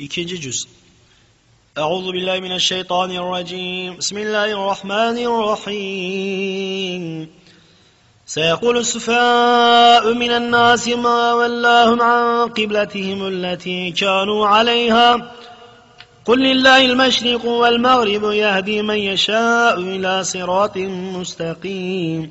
İkinci cüz. Euzu billahi mineşşeytanirracim. Bismillahirrahmanirrahim. سيقول السفهاء من الناس ما ولاهم عن قبلتهم التي كانوا عليها قل لله المشرق والمغرب يهدي من يشاء إلى صراط مستقيم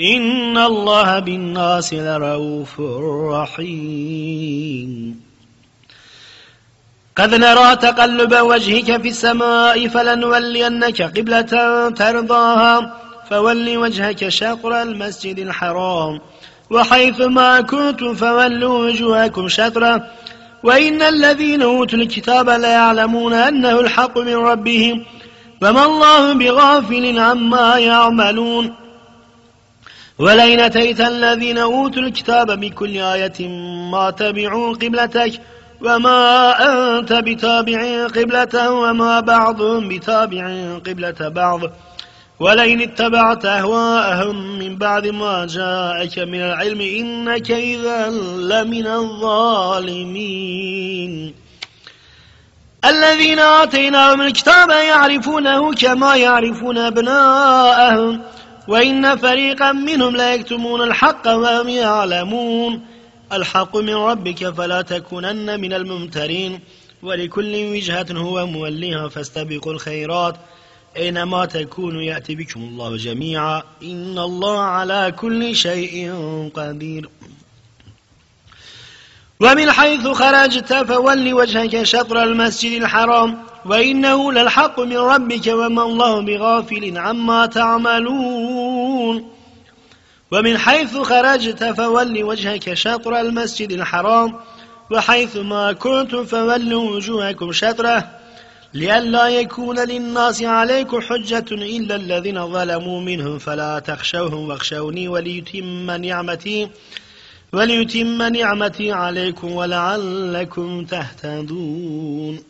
إن الله بالناس لرؤوف رحيم. قد نرى تقلب وجهك في السماء فلنولينك قبلة ترضاها فول وجهك شطر المسجد الحرام. وحيث ما كنتم فولوا وجوهكم شطره. وإن الذين أوتوا الكتاب ليعلمون أنه الحق من ربهم. وما الله بغافل عما يعملون. ولئن أتيت الذين أوتوا الكتاب بكل آية ما تبعوا قبلتك وما أنت بتابع قبلة وما بعضهم بتابع قبلة بعض. ولئن اتبعت أهواءهم من بعد ما جاءك من العلم إنك إذا لمن الظالمين. الذين آتيناهم الكتاب يعرفونه كما يعرفون أبناءهم. وإن فريقا منهم لا يكتمون الحق وهم يعلمون. الحق من ربك فلا تكونن من الممترين. ولكل وجهة هو موليها فاستبقوا الخيرات. أينما تكونوا يأتي بكم الله جميعا. إن الله على كل شيء قدير. ومن حيث خرجت فول وجهك شطر المسجد الحرام. وإنه للحق من ربك وما الله بغافل عما تعملون. ومن حيث خرجت فول وجهك شطر المسجد الحرام وحيث ما كنتم فولوا وجوهكم شطره لئلا يكون للناس عليكم حجة إلا الذين ظلموا منهم فلا تخشوهم واخشوني وليتم نعمتي وليتم نعمتي عليكم ولعلكم تهتدون.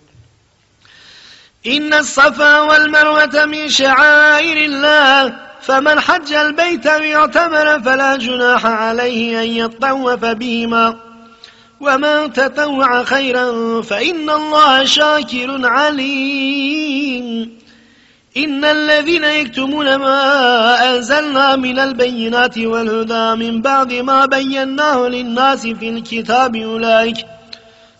إن الصفا والمروة من شعائر الله فمن حج البيت واعتمر فلا جناح عليه أن يطوف بهما. ومن تطوع خيرا فإن الله شاكر عليم. إن الذين يكتمون ما أنزلنا من البينات والهدى من بعد ما بيناه للناس في الكتاب أولئك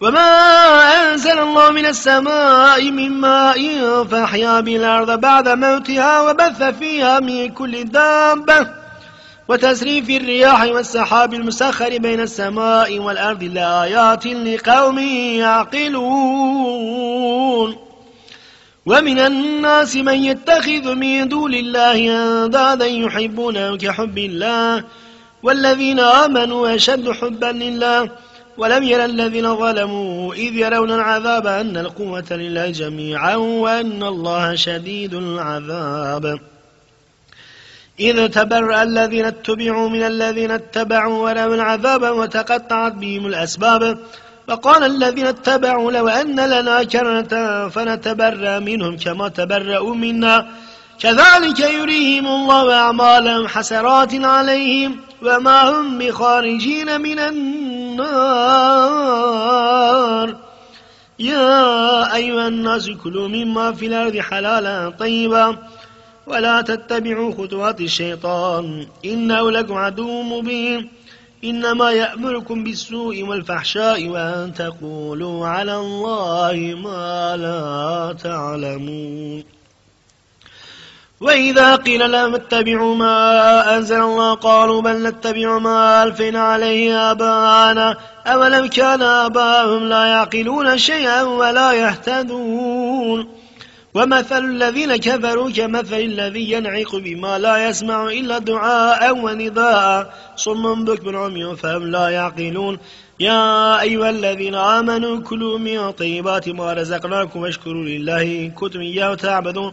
وما أنزل الله من السماء من ماء فأحيا بالأرض بعد موتها وبث فيها من كل دابة وتسريف الرياح والسحاب المسخر بين السماء والأرض لآيات لقوم يعقلون ومن الناس من يتخذ من دون الله أندادا يحبونه كحب الله والذين آمنوا أشد حبا لله ولم ير الذين ظلموا إذ يرون العذاب أن القوة لله جميعا وأن الله شديد العذاب. إذ تبرأ الذين اتبعوا من الذين اتبعوا ولو العذاب وتقطعت بهم الأسباب. وقال الذين اتبعوا لو أن لنا كرة فنتبرأ منهم كما تبرأوا منا. كذلك يريهم الله أعمالهم حسرات عليهم. وما هم بخارجين من النار. يا أيها الناس كلوا مما في الأرض حلالا طيبا ولا تتبعوا خطوات الشيطان. إنه لكم عدو مبين. إنما يأمركم بالسوء والفحشاء وأن تقولوا على الله ما لا تعلمون. وإذا قيل لهم اتبعوا ما أنزل الله قالوا بل نتبع ما ألفنا عليه آباءنا. أولم كان آباءهم لا يعقلون شيئا ولا يهتدون. ومثل الذين كفروا كمثل الذي ينعق بما لا يسمع إلا دعاء ونداء. صم بكم عمي فهم لا يعقلون. يا أيها الذين آمنوا كلوا من طيبات ما رزقناكم واشكروا لله إن كنتم إياه تعبدون.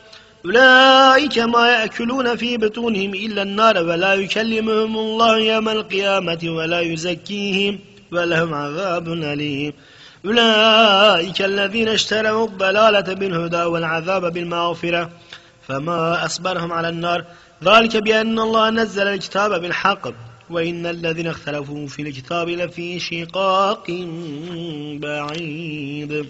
أولئك ما يأكلون في بطونهم إلا النار ولا يكلمهم الله يوم القيامة ولا يزكيهم ولهم عذاب أليم. أولئك الذين اشتروا الضلالة بالهدى والعذاب بالمغفرة فما أصبرهم على النار. ذلك بأن الله نزل الكتاب بالحق وإن الذين اختلفوا في الكتاب لفي شقاق بعيد.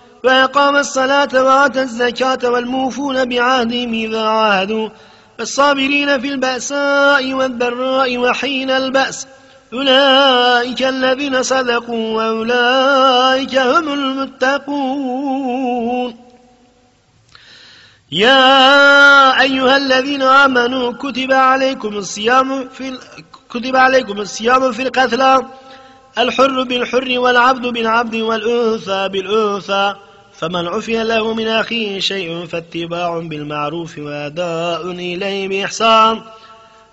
وأقام الصلاة وآتى الزكاة والموفون بعهدهم إذا عاهدوا والصابرين في البأساء والضراء وحين البأس. أولئك الذين صدقوا وأولئك هم المتقون. يا أيها الذين آمنوا كتب عليكم الصيام في كتب عليكم الصيام في القتلى. الحر بالحر والعبد بالعبد والأنثى بالأنثى. فمن عفي له من أخيه شيء فاتباع بالمعروف وأداء إليه بإحسان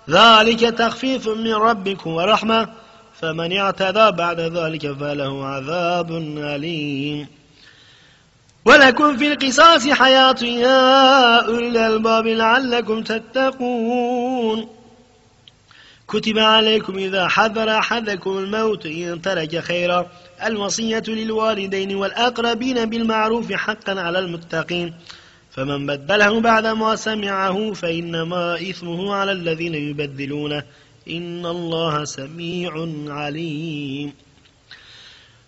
ذلك تخفيف من ربكم ورحمة فمن اعتدى بعد ذلك فله عذاب أليم ولكم في القصاص حياة يا أولي الألباب لعلكم تتقون كتب عليكم إذا حذر أحدكم الموت إن ترك خيرا. الوصية للوالدين والأقربين بالمعروف حقا على المتقين. فمن بدله بعد ما سمعه فإنما إثمه على الذين يبدلونه. إن الله سميع عليم.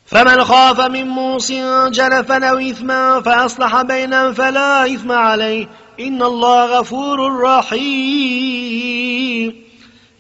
فمن خاف من موص جنفا أو إثما فأصلح بينهم فلا إثم عليه. إن الله غفور رحيم.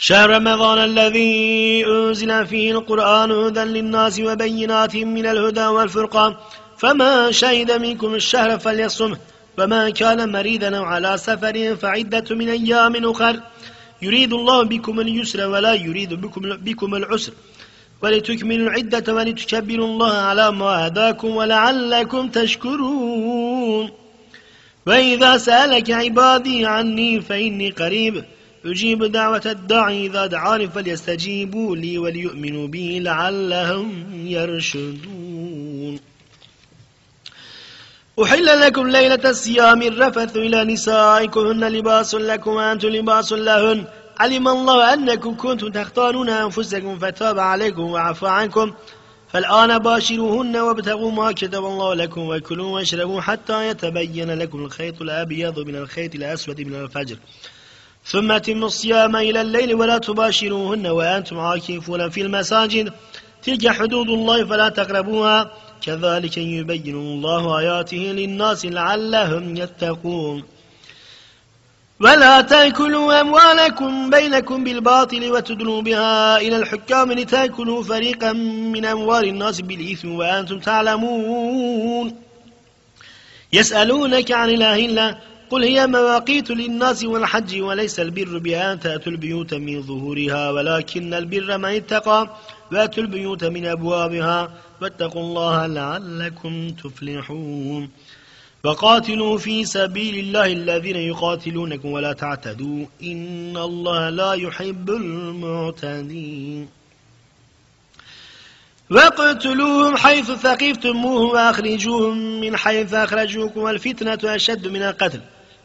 شهر رمضان الذي أنزل فيه القرآن هدى للناس وبينات من الهدى والفرقان. فما شهد منكم الشهر فليصمه وما كان مريضا أو على سفر فعدة من أيام أخر. يريد الله بكم اليسر ولا يريد بكم, بكم العسر. ولتكملوا العدة ولتكبروا الله على ما هداكم ولعلكم تشكرون. وإذا سألك عبادي عني فإني قريب. أجيب دعوة الداعي إذا دعاني فليستجيبوا لي وليؤمنوا بي لعلهم يرشدون. أحل لكم ليلة الصيام الرفث إلى نسائكم هن لباس لكم وأنتم لباس لهن. علم الله أنكم كنتم تختارون أنفسكم فتاب عليكم وعفى عنكم. فالآن باشروهن وابتغوا ما كتب الله لكم وكلوا واشربوا حتى يتبين لكم الخيط الأبيض من الخيط الأسود من الفجر. ثم أتموا الصيام إلى الليل ولا تباشروهن وأنتم عاكفون في المساجد. تلك حدود الله فلا تقربوها. كذلك يبين الله آياته للناس لعلهم يتقون. ولا تأكلوا أموالكم بينكم بالباطل وتدلوا بها إلى الحكام لتأكلوا فريقا من أموال الناس بالإثم وأنتم تعلمون. يسألونك عن الله قل هي مواقيت للناس والحج وليس البر بأن تأتوا البيوت من ظهورها ولكن البر من اتقى وأتوا البيوت من أبوابها واتقوا الله لعلكم تفلحون. وقاتلوا في سبيل الله الذين يقاتلونكم ولا تعتدوا. إن الله لا يحب المعتدين. واقتلوهم حيث ثقفتموهم وأخرجوهم من حيث أخرجوكم والفتنة أشد من القتل.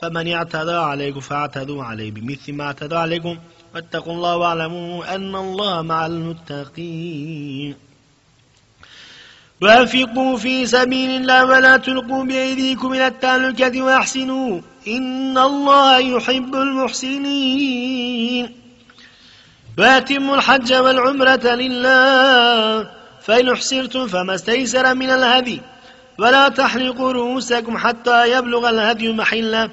فمن اعتدى عليكم فاعتدوا عليه بمثل ما اعتدى عليكم واتقوا الله واعلموا أن الله مع المتقين. وأنفقوا في سبيل الله ولا تلقوا بأيديكم إلى التهلكة وأحسنوا إن الله يحب المحسنين. وأتموا الحج والعمرة لله فإن احسرتم فما استيسر من الهدي ولا تحلقوا رؤوسكم حتى يبلغ الهدي محله.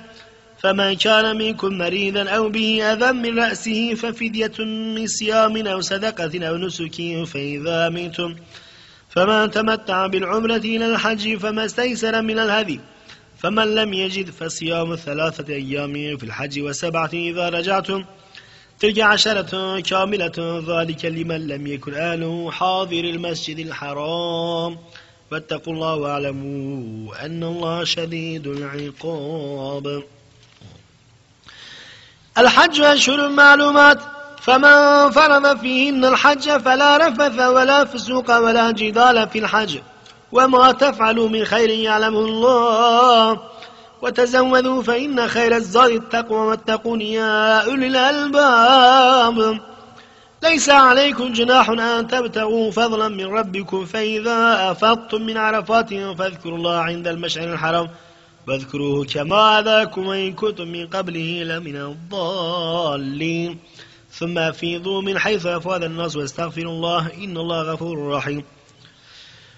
فمن كان منكم مريضا أو به أذى من رأسه ففدية من صيام أو صدقة أو نسك فإذا منتم فمن تمتع بالعمرة إلى الحج فما استيسر من الهدي. فمن لم يجد فصيام ثلاثة أيام في الحج وسبعة إذا رجعتم. تلك عشرة كاملة ذلك لمن لم يكن أهله حاضر المسجد الحرام. واتقوا الله واعلموا أن الله شديد العقاب. الحج أشهر معلومات. فمن فرض فيهن الحج فلا رفث ولا فسوق ولا جدال في الحج. وما تفعلوا من خير يعلمه الله. وتزودوا فإن خير الزاد التقوى واتقون يا أولي الألباب. ليس عليكم جناح أن تبتغوا فضلا من ربكم فإذا أفضتم من عرفات فاذكروا الله عند المشعر الحرام. واذكروه كما ذاكم وإن كنتم من قبله لمن الضالين. ثم أفيضوا من حيث أفواد الناس واستغفروا الله إن الله غفور رحيم.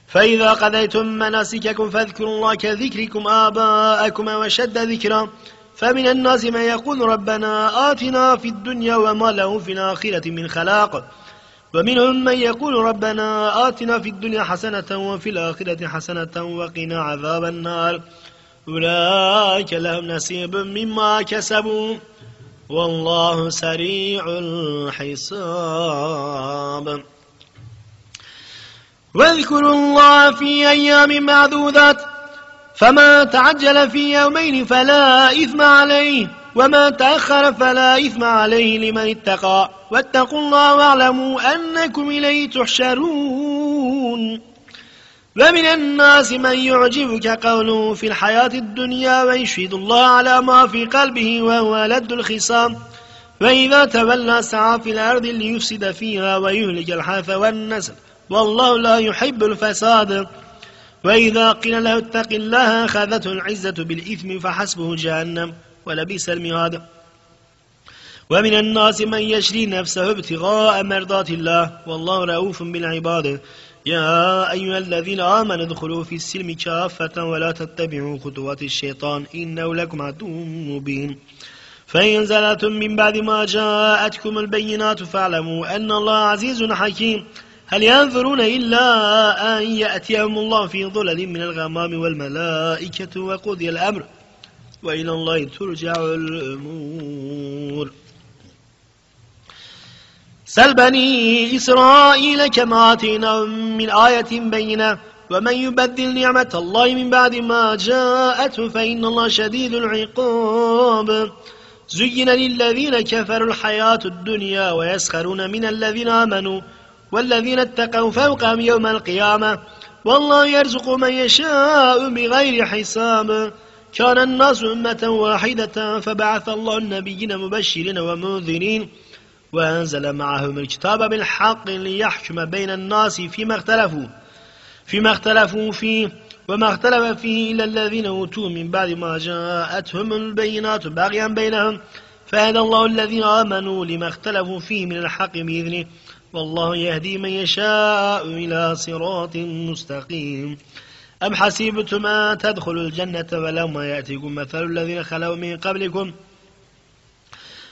فإذا قضيتم مناسككم فاذكروا الله كذكركم آباءكم وشد ذكرا. فمن الناس من يقول ربنا آتنا في الدنيا وما له في الآخرة من خلاق. ومنهم من يقول ربنا آتنا في الدنيا حسنة وفي الآخرة حسنة وقنا عذاب النار. أولئك لهم نصيب مما كسبوا والله سريع الحساب. واذكروا الله في أيام معدودات فما تعجل في يومين فلا إثم عليه وما تأخر فلا إثم عليه لمن اتقى. واتقوا الله واعلموا أنكم إليه تحشرون. ومن الناس من يعجبك قوله في الحياة الدنيا ويشهد الله على ما في قلبه وهو لد الخصام. وإذا تولى سعى في الأرض ليفسد فيها ويهلك الحاف والنسل. والله لا يحب الفساد. وإذا قيل له اتق الله أخذته العزة بالإثم فحسبه جهنم ولبئس المهاد. ومن الناس من يشري نفسه ابتغاء مرضات الله. والله رؤوف بالعباد. يا أيها الذين آمنوا ادخلوا في السلم كافة ولا تتبعوا خطوات الشيطان إنه لكم عدو مبين. فإن زلتم من بعد ما جاءتكم البينات فاعلموا أن الله عزيز حكيم. هل ينظرون إلا أن يأتيهم الله في ظلل من الغمام والملائكة وقضي الأمر. وإلى الله ترجع الأمور. سل بني إسرائيل كما آتيناهم من آية بينة. ومن يبدل نعمة الله من بعد ما جاءته فإن الله شديد العقاب. زين للذين كفروا الحياة الدنيا ويسخرون من الذين آمنوا والذين اتقوا فوقهم يوم القيامة. والله يرزق من يشاء بغير حساب. كان الناس أمة واحدة فبعث الله النبيين مبشرين ومنذرين. وأنزل معهم الكتاب بالحق ليحكم بين الناس فيما اختلفوا فيما اختلفوا فيه وما اختلف فيه إلا الذين أوتوا من بعد ما جاءتهم البينات باغيا بينهم. فهدى الله الذين آمنوا لما اختلفوا فيه من الحق بإذنه. والله يهدي من يشاء إلى صراط مستقيم. أم حسبتم أن تدخلوا الجنة ولما يأتيكم مثل الذين خلوا من قبلكم؟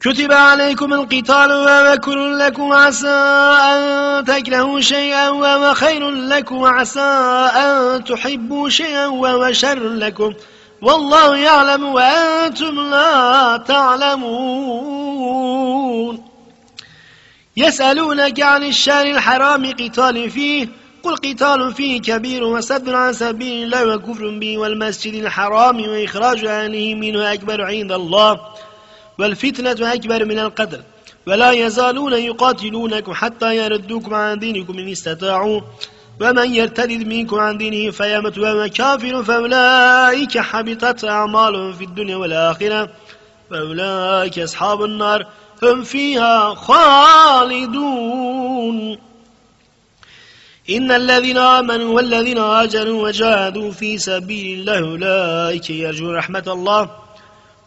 كتب عليكم القتال وهو كر لكم عسى أن تكرهوا شيئا وهو خير لكم عسى أن تحبوا شيئا وهو شر لكم. والله يعلم وأنتم لا تعلمون. يسألونك عن الشهر الحرام قتال فيه. قل قتال فيه كبير وسد عن سبيل الله وكفر به والمسجد الحرام وإخراج أهله منه أكبر عند الله. والفتنة أكبر من القتل. ولا يزالون يقاتلونكم حتى يردوكم عن دينكم إن استطاعوا. ومن يرتد منكم عن دينه فيمت وهو كافر فأولئك حبطت أعمالهم في الدنيا والآخرة. فأولئك أصحاب النار. هم فيها خالدون. إن الذين آمنوا والذين آجروا وجاهدوا في سبيل الله أولئك يرجون رحمة الله.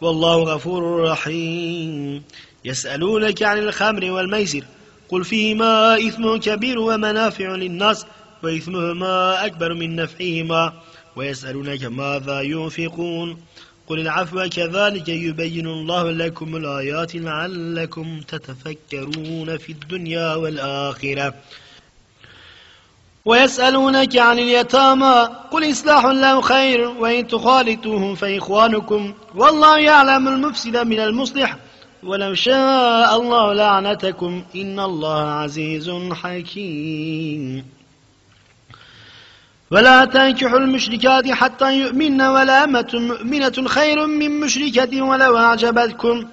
والله غفور رحيم. يسألونك عن الخمر والميسر قل فيهما إثم كبير ومنافع للناس وإثمهما أكبر من نفعهما. ويسألونك ماذا ينفقون قل العفو كذلك يبين الله لكم الآيات لعلكم تتفكرون في الدنيا والآخرة. ويسألونك عن اليتامى قل إصلاح له خير وإن تخالطوهم فإخوانكم والله يعلم المفسد من المصلح ولو شاء الله لعنتكم إن الله عزيز حكيم ولا تنكحوا المشركات حتى يؤمن ولا أمة مؤمنة خير من مشركة ولو أعجبتكم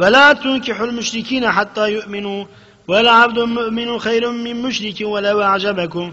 ولا تنكحوا المشركين حتى يؤمنوا ولا عبد مؤمن خير من مشرك ولو أعجبكم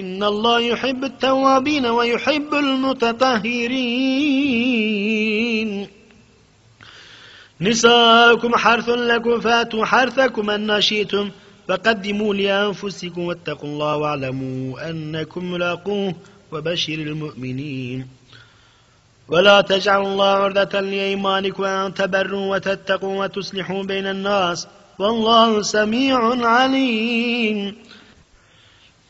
إن الله يحب التوابين ويحب المتطهرين. نساؤكم حرث لكم فاتوا حرثكم أن شئتم. فقدموا لأنفسكم واتقوا الله واعلموا أنكم ملاقوه وبشر المؤمنين. ولا تجعلوا الله عرضة لأيمانكم أن تبروا وتتقوا وتصلحوا بين الناس. والله سميع عليم.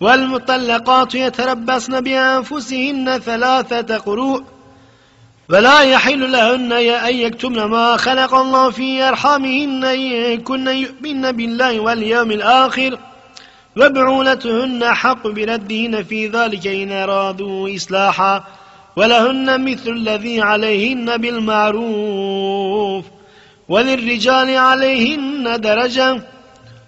والمطلقات يتربصن بأنفسهن ثلاثة قروء ولا يحل لهن أن يكتمن ما خلق الله في أرحامهن إن كن يؤمن بالله واليوم الآخر. وبعولتهن حق بردهن في ذلك إن أرادوا إصلاحا ولهن مثل الذي عليهن بالمعروف وللرجال عليهن درجة.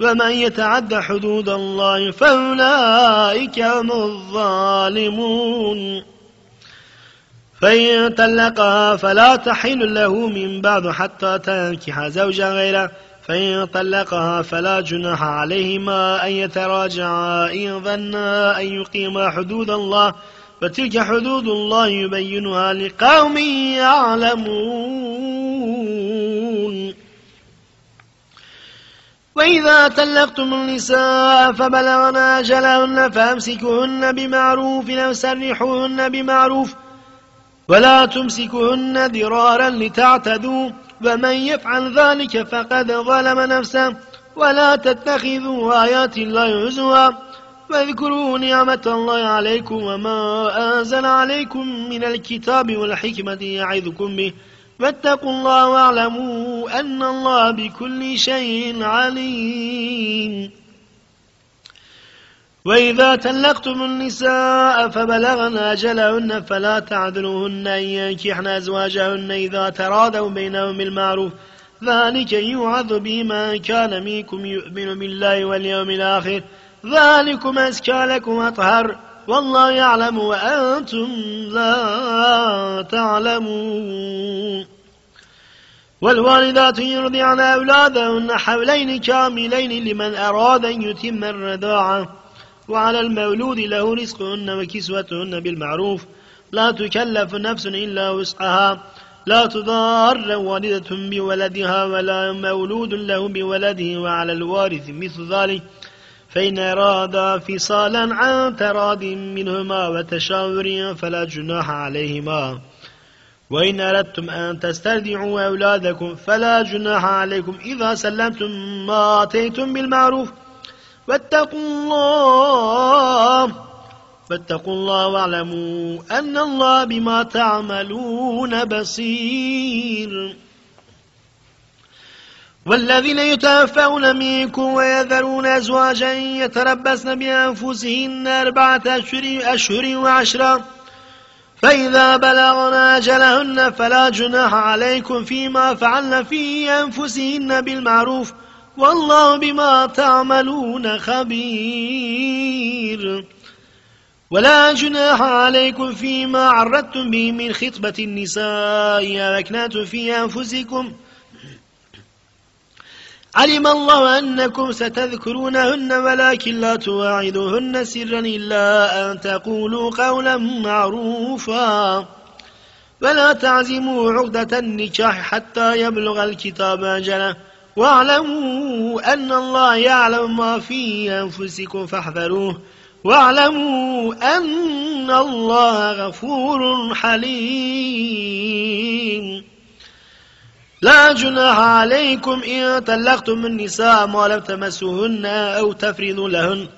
ومن يتعد حدود الله فأولئك هم الظالمون. فإن طلقها فلا تحل له من بعد حتى تنكح زوجا غيره. فإن طلقها فلا جناح عليهما أن يتراجعا إن ظنا أن يقيما حدود الله. فتلك حدود الله يبينها لقوم يعلمون. وإذا طلقتم النساء فبلغن أجلهن فأمسكوهن بمعروف أو سرحوهن بمعروف ولا تمسكوهن ضرارا لتعتدوا ومن يفعل ذلك فقد ظلم نفسه ولا تتخذوا آيات الله هزوا واذكروا نعمة الله عليكم وما أنزل عليكم من الكتاب والحكمة يعظكم به واتقوا الله واعلموا أن الله بكل شيء عليم. وإذا تلقتم النساء فبلغن أجلهن فلا تعذلوهن أن ينكحن أزواجهن إذا ترادوا بينهم بالمعروف. ذلك يوعظ به من كان منكم يؤمن بالله واليوم الآخر. ذلكم أزكى لكم أطهر والله يعلم وأنتم لا تعلمون. والوالدات يرضعن أولادهن حولين كاملين لمن أراد أن يتم الرضاعة. وعلى المولود له رزقهن وكسوتهن بالمعروف. لا تكلف نفس إلا وسعها. لا تضار والدة بولدها ولا مولود له بولده. وعلى الوارث مثل ذلك. فإن أرادا فصالا عن تراد منهما وتشاور فلا جناح عليهما. وإن أردتم أن تسترضعوا أولادكم فلا جناح عليكم إذا سلمتم ما آتيتم بالمعروف. واتقوا الله فاتقوا الله واعلموا أن الله بما تعملون بصير. والذين يتوفون منكم ويذرون أزواجا يتربصن بأنفسهن أربعة أشهر, أشهر وعشرا فإذا بلغنا أجلهن فلا جناح عليكم فيما فعلن في أنفسهن بالمعروف والله بما تعملون خبير. ولا جناح عليكم فيما عرضتم به من خطبة النساء يا أكنات في أنفسكم علم الله أنكم ستذكرونهن ولكن لا تواعدوهن سرا إلا أن تقولوا قولا معروفا. ولا تعزموا عقدة النكاح حتى يبلغ الكتاب أجله. واعلموا أن الله يعلم ما في أنفسكم فاحذروه. واعلموا أن الله غفور حليم. لا جناح عليكم إن طلقتم النساء ما لم تمسوهن أو تفرضوا لهن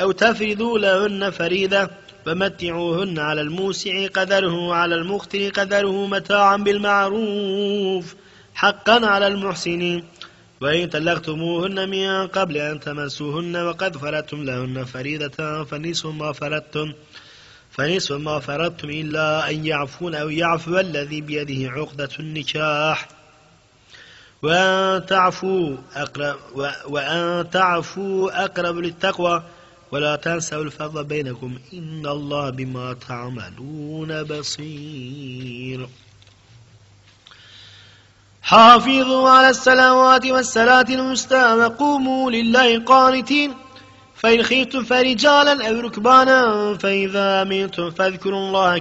أو تفرضوا لهن فريدة ومتعوهن على الموسع قدره وعلى المختل قدره متاعا بالمعروف حقا على المحسنين. وإن طلقتموهن من قبل أن تمسوهن وقد فرضتم لهن فريدة فنصف ما فرضتم فنصف ما فرضتم إلا أن يعفون أو يعفو الذي بيده عقدة النكاح وأن تعفوا أقرب, وأن تعفوا أقرب للتقوى ولا تنسوا الفضل بينكم. إن الله بما تعملون بصير. حافظوا على السلامات والصلاة المستوى وقوموا لله قانتين. فإن خفتم فرجالا أو ركبانا فإذا أمنتم فاذكروا الله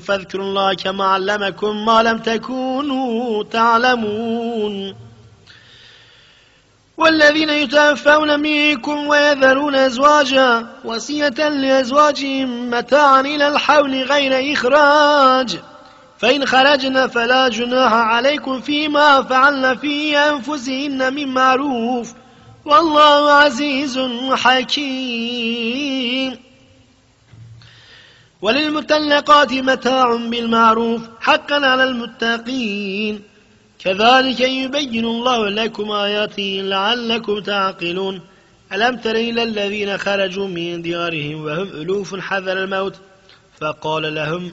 فاذكروا الله كما علمكم ما لم تكونوا تعلمون. والذين يتوفون منكم ويذرون أزواجا وصية لأزواجهم متاعا إلى الحول غير إخراج. فإن خرجنا فلا جناح عليكم فيما فعلن في أنفسهن من معروف. والله عزيز حكيم. وللمطلقات متاع بالمعروف حقا على المتقين. كذلك يبين الله لكم آياته لعلكم تعقلون. ألم تر إلى الذين خرجوا من ديارهم وهم ألوف حذر الموت؟ فقال لهم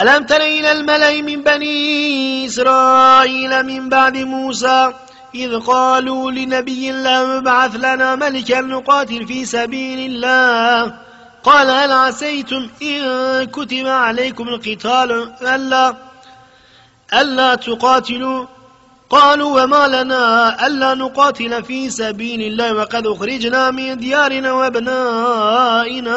ألم تر إلى الملأ من بني إسرائيل من بعد موسى إذ قالوا لنبي الله ابعث لنا ملكا نقاتل في سبيل الله؟ قال هل عسيتم إن كتب عليكم القتال ألا, ألا تقاتلوا؟ قالوا وما لنا ألا نقاتل في سبيل الله وقد أخرجنا من ديارنا وابنائنا.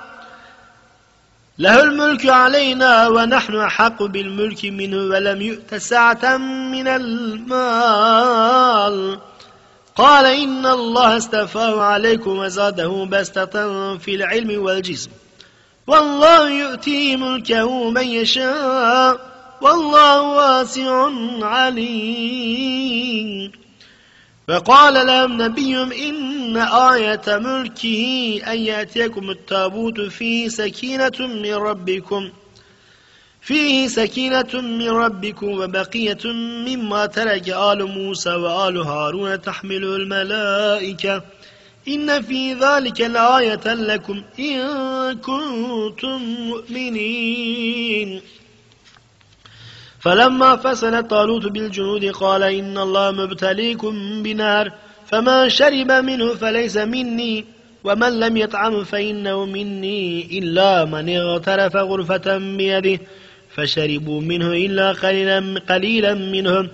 له الملك علينا ونحن أحق بالملك منه ولم يؤت سعة من المال. قال إن الله استفاه عليكم وزاده بسطة في العلم والجسم. والله يؤتي ملكه من يشاء. والله واسع عليم. فقال لهم نبيهم إن آية ملكه أن يأتيكم التابوت فيه سكينة من ربكم فيه سكينة من ربكم وبقية مما ترك آل موسى وآل هارون تحمل الملائكة. إن في ذلك لآية لكم إن كنتم مؤمنين. فلما فصل طالوت بالجنود قال إن الله مبتليكم بنار فما شرب منه فليس مني ومن لم يطعم فإنه مني إلا من اغترف غرفة بيده فشربوا منه إلا قليلا, قليلا منهم.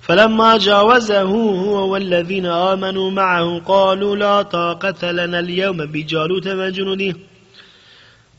فلما جاوزه هو والذين آمنوا معه قالوا لا طاقة لنا اليوم بجالوت وجنوده.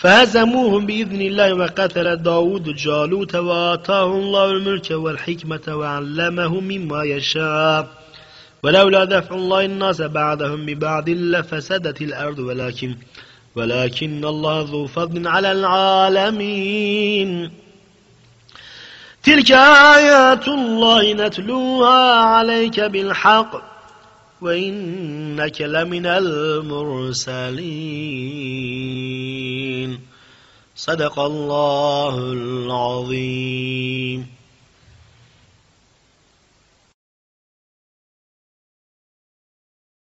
فهزموهم بإذن الله وقتل داود جالوت وآتاه الله الملك والحكمة وعلمه مما يشاء. ولولا دفع الله الناس بعدهم ببعض لفسدت الأرض ولكن ولكن الله ذو فضل على العالمين. تلك آيات الله نتلوها عليك بالحق. وإنك لمن المرسلين. صدق الله العظيم.